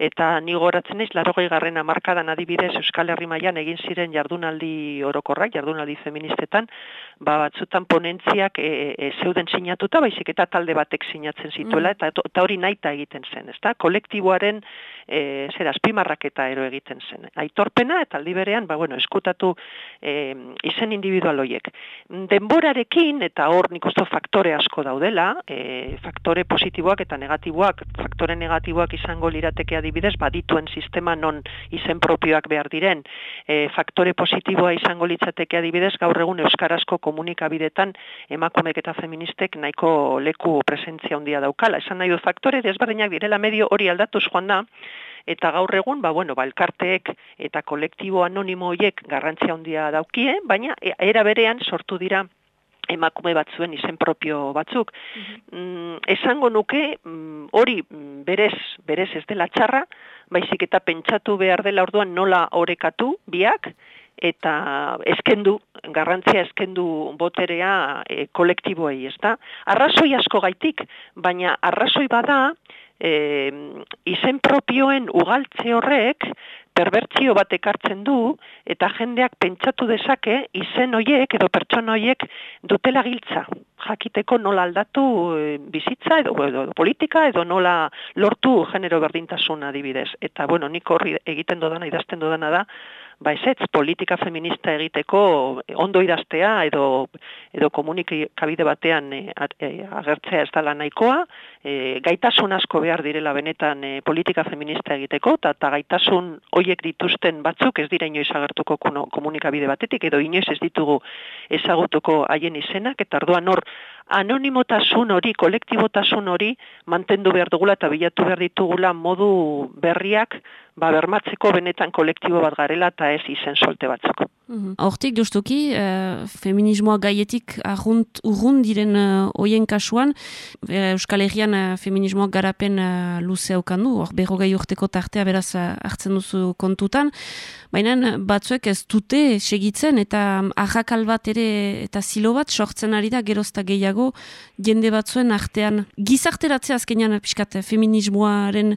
S13: eta ni goratzen naiz larogei garren hamarkadan adibidez Euskal Herri mailan egin ziren jardunaldi orokorrak, jardunaldi feministetan, ba batzutan ponentziak e, e, zeuden sinatuta, baizik eta talde batek sinatzen zituela, eta, eta hori naita egiten zen, ezta? Kolektiboaren e, zer azpimarraketa ero egiten zen. Aitorpena eta aldi berean, ba bueno, eskutatu e, izen individual hoiek. Denborarekin eta hor nik uste faktore asko daudela, e, faktore positiboak eta negatiboak, faktore negatiboak izango lirateke adibidez, badituen sistema non izen propioak behar diren, e, faktore positiboa izango litzateke adibidez, gaur egun euskarazko komunikabidetan emakumek eta feministek nahiko leku presentzia handia daukala. Esan nahi du faktore desberdinak direla medio hori aldatuz joan da, eta gaur egun, ba, bueno, ba, elkarteek eta kolektibo anonimo horiek garrantzia handia daukie, baina e, era berean sortu dira emakume batzuen izen propio batzuk. Mm, esango nuke mm, hori mm, berez, berez ez dela txarra, baizik eta pentsatu behar dela orduan nola orekatu biak, eta eskendu, garrantzia eskendu boterea e, kolektiboei, ezta? Arrazoi asko gaitik, baina arrazoi bada, e, izen propioen ugaltze horrek, perbertzio bat ekartzen du, eta jendeak pentsatu dezake izen hoiek edo pertsona hoiek dutela giltza. Jakiteko nola aldatu e, bizitza edo, edo, edo politika edo nola lortu genero berdintasuna adibidez. Eta bueno, nik horri egiten dodana, idazten dodana da, ba ezetz politika feminista egiteko ondo idaztea edo edo komunikabide batean e, agertzea ez dela nahikoa, e, gaitasun asko behar direla benetan e, politika feminista egiteko, eta ta gaitasun hoiek dituzten batzuk ez dira inoiz agertuko komunikabide batetik, edo inoiz ez ditugu ezagutuko haien izenak, eta orduan hor anonimotasun hori, kolektibotasun hori mantendu behar dugula eta bilatu behar ditugula modu berriak ba, bermatzeko benetan kolektibo bat garela eta ez izen solte batzuk.
S1: Hortik, justuki, uh, feminismoa gaietik arrunt, urrun diren uh, oien kasuan, uh, Euskal Herrian uh, feminismoa garapen uh, luze haukandu, hor berrogei urteko tartea beraz hartzen duzu kontutan, baina batzuek ez dute segitzen eta um, arrakal bat ere eta zilo bat sortzen ari da gerozta gehiago jende batzuen artean. Gizarteratzea azkenean piskat feminismoaren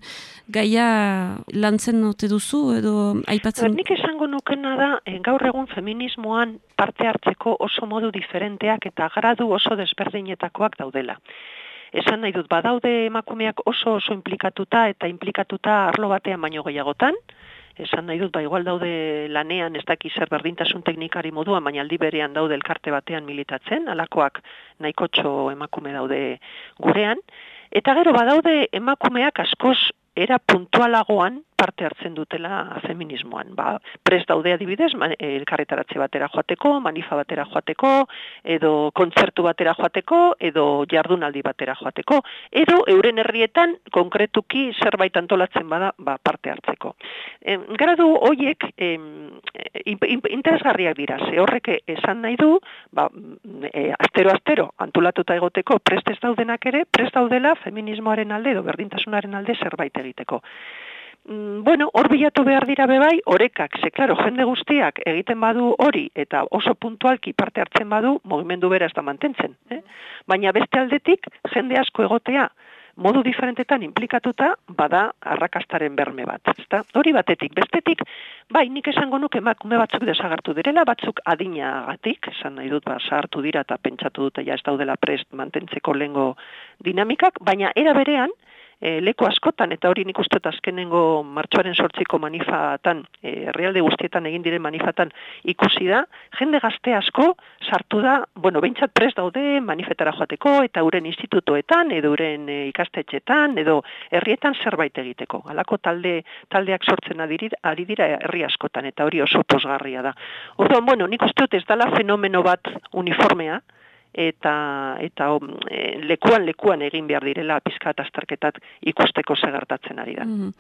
S1: gaia lantzen note duzu edo aipatzen?
S13: Nik esango nukena da, eh, gaur egun feminismoan parte hartzeko oso modu diferenteak eta gradu oso desberdinetakoak daudela. Esan nahi dut, badaude emakumeak oso oso implikatuta eta implikatuta arlo batean baino gehiagotan, esan nahi dut, ba, igual daude lanean ez daki zer berdintasun teknikari moduan, baina aldi berean daude elkarte batean militatzen, alakoak nahikotxo emakume daude gurean, eta gero badaude emakumeak askoz era puntualagoan parte hartzen dutela feminismoan. Ba, prest daude adibidez, elkarretaratze batera joateko, manifa batera joateko, edo kontzertu batera joateko, edo jardunaldi batera joateko, edo euren herrietan konkretuki zerbait antolatzen bada ba, parte hartzeko. E, gradu hoiek e, interesgarriak dira, ze horrek esan nahi du, ba, e, astero-astero antolatuta egoteko prest ez daudenak ere, prest daudela feminismoaren alde edo berdintasunaren alde zerbait egiteko bueno, hor bilatu behar dira bebai, orekak, ze, klaro, jende guztiak egiten badu hori, eta oso puntualki parte hartzen badu, mugimendu bera ez da mantentzen. Eh? Baina beste aldetik, jende asko egotea, modu diferentetan implikatuta, bada arrakastaren berme bat. Ezta? Hori batetik, bestetik, bai, nik esango nuke emakume batzuk desagartu direla, batzuk adinagatik, esan nahi dut, ba, sahartu dira eta pentsatu dut, ja ez daudela prest mantentzeko lengo dinamikak, baina era berean, e, leku askotan, eta hori nik uste azkenengo martxoaren sortziko manifatan, e, guztietan egin diren manifatan ikusi da, jende gazte asko sartu da, bueno, behintzat prest daude manifetara joateko, eta uren institutoetan, edo uren e, ikastetxetan, edo herrietan zerbait egiteko. Halako talde taldeak sortzen ari dira herri askotan, eta hori oso posgarria da. Orduan, bueno, nik uste dut ez dala fenomeno bat uniformea, eta eta e, lekuan lekuan egin behar direla pizkat astarketat ikusteko segartatzen ari da. Mm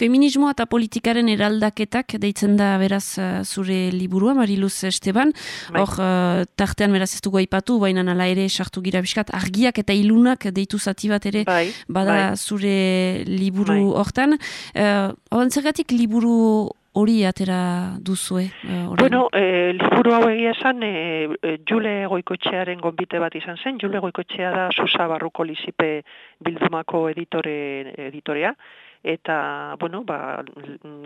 S1: Feminismoa eta politikaren eraldaketak deitzen da beraz uh, zure liburua Mariluz Esteban. Bai. Hor uh, tartean beraz ez dugu aipatu, baina nala ere sartu gira pizkat argiak eta ilunak deitu zati bat ere bai, bada bai. zure liburu bai. hortan. Uh, zergatik liburu hori atera duzue?
S13: Uh, bueno, e, liburu hau egia esan, e, Jule Goikotxearen gonbite bat izan zen, Jule Goikotxea da Susa Barruko Lizipe Bildumako editore, editorea, eta, bueno, ba,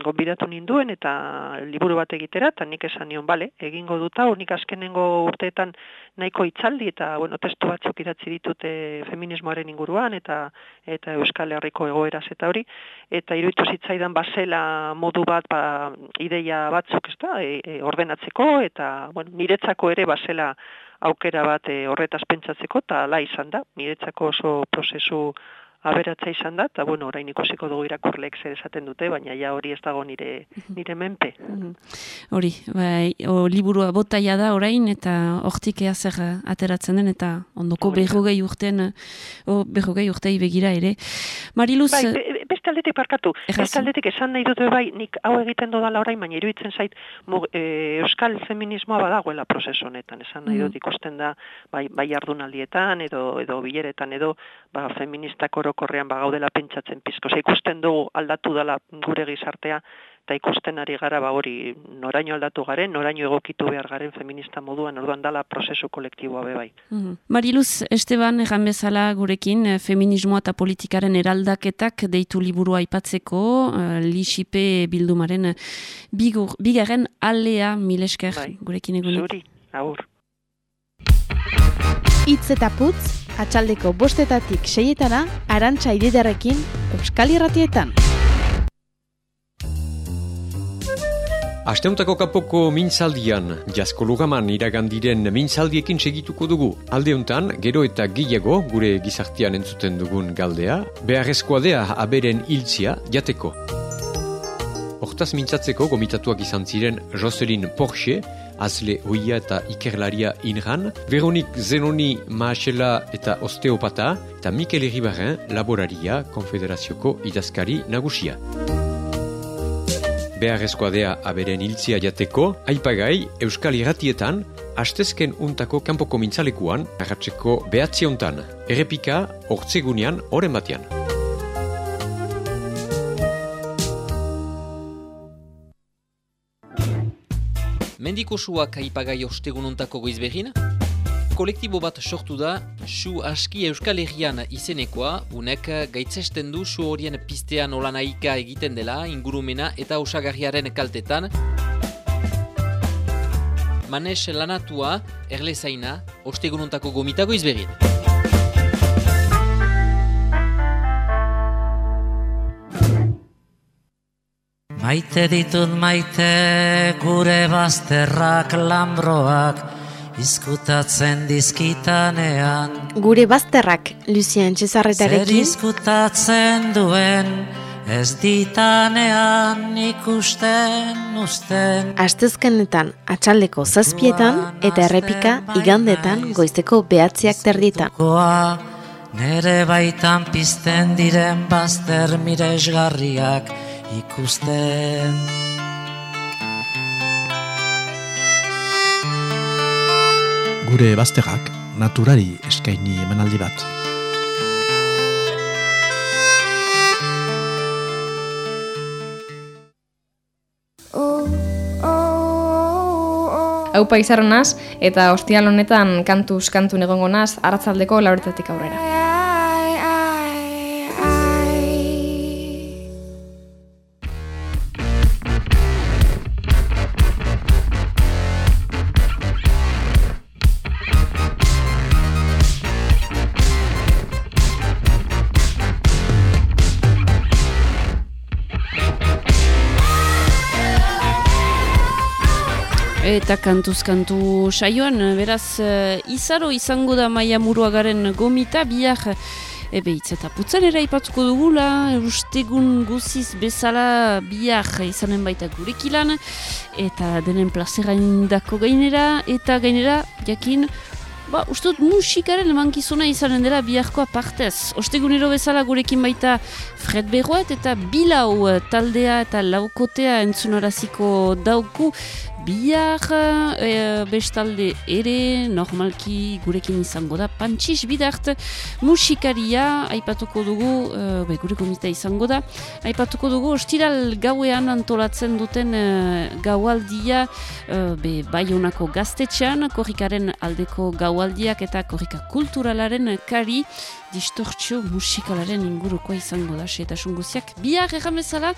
S13: gonbidatu ninduen eta liburu bat egitera, eta nik esan nion, bale, egingo duta, nik azkenengo urteetan nahiko itzaldi, eta, bueno, testu batzuk idatzi ditute feminismoaren inguruan, eta eta Euskal Herriko egoeraz eta hori, eta iruditu zitzaidan basela modu bat, ba, ideia batzuk, ez da, e, e, ordenatzeko, eta, bueno, niretzako ere basela aukera bat e, horretaz pentsatzeko, eta la izan da, niretzako oso prozesu aberatza izan da, eta bueno, orain ikusiko dugu irakurleek zer esaten dute, baina ja hori ez dago nire, nire menpe.
S1: Hori, bai, o, liburua botaia da orain, eta hortik ea zer ateratzen den, eta ondoko berrogei urtean, o, berrogei urtei begira ere. Mariluz...
S13: Bai, beste aldetik parkatu, beste aldetik esan nahi dute bai, nik hau egiten dodala orain, baina iruditzen zait, e, euskal feminismoa badagoela prozesu honetan, esan nahi dut ikusten da, bai, bai ardunaldietan, edo, edo bileretan, edo ba, feministak orokorrean ba, gaudela pentsatzen pizko. ikusten dugu aldatu dela gure gizartea, eta ikusten ari gara ba hori noraino aldatu garen, noraino egokitu behar garen feminista moduan, orduan dala prozesu kolektiboa be bai.
S1: Mm Mariluz Esteban egan bezala gurekin eh, feminismoa eta politikaren eraldaketak deitu liburua aipatzeko uh, lixipe bildumaren uh, bigarren alea milesker bai. gurekin egunik.
S13: Zuri, aur.
S11: Itz eta putz, atxaldeko bostetatik seietana, arantxa ididarekin, Euskal Irratietan.
S7: Asteuntako kapoko mintzaldian, jasko lugaman iragandiren mintzaldiekin segituko dugu. Aldeuntan, gero eta gehiago gure gizartian entzuten dugun galdea, beharrezkoa dea aberen hiltzia jateko. Hortaz mintzatzeko gomitatuak izan ziren Jocelyn Porsche, Azle Hoia eta Ikerlaria Inran, Veronik Zenoni Maasela eta Osteopata, eta Mikel Eribaren Laboraria Konfederazioko idazkari nagusia beharrezkoa dea aberen hiltzia jateko, aipagai Euskal Iratietan, hastezken untako kanpoko mintzalekuan, arratzeko behatzi untan, errepika, hortzegunean, oren batean.
S8: Mendiko suak aipagai ostegun untako goizbegin, kolektibo bat sortu da su aski euskal herrian izenekoa, unek gaitzesten du su horien pistean olanaika egiten dela ingurumena eta osagarriaren kaltetan. Manes lanatua, erlezaina, ostegununtako gomitago izberin.
S10: Maite ditut maite gure bazterrak lambroak, Izkutatzen dizkitanean.
S11: Gure bazterrak, Lucien Txezarretarekin
S10: Zer izkutatzen duen Ez ditanean ikusten usten.
S11: Astezkenetan atxaldeko zazpietan eta errepika igandetan goizteko behatziak terditan.
S10: Nere baitan pizten diren bazter miresgarriak ikusten
S12: gure bazterrak naturari eskaini emanaldi bat.
S9: Hau paizarronaz eta ostial honetan kantuz kantu negongo naz, aratzaldeko lauretatik aurrera.
S1: Eta kantuz kantu saioan, beraz, uh, izaro izango da maia muruagaren gomita, biak ebe hitz eta putzen ere ipatuko dugula, ustegun guziz bezala biak izanen baita gurekilan, eta denen plazera indako gainera, eta gainera, jakin, Ba, uste dut musikaren emankizuna izanen dela biharkoa partez. Ostegunero bezala gurekin baita Fred Berroet eta Bilau taldea eta laukotea entzunaraziko dauku bihar e, bestalde ere normalki gurekin izango da. Pantxiz bidart musikaria aipatuko dugu e, be, gure komita izango da. Aipatuko dugu ostiral gauean antolatzen duten e, gaualdia e, be, bai honako gaztetxean korrikaren aldeko gaualdiak eta korrika kulturalaren kari distortzio musikalaren ingurukoa izango da eta sunguziak bihar erramezala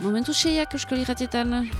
S1: momentu seiak euskal irratietan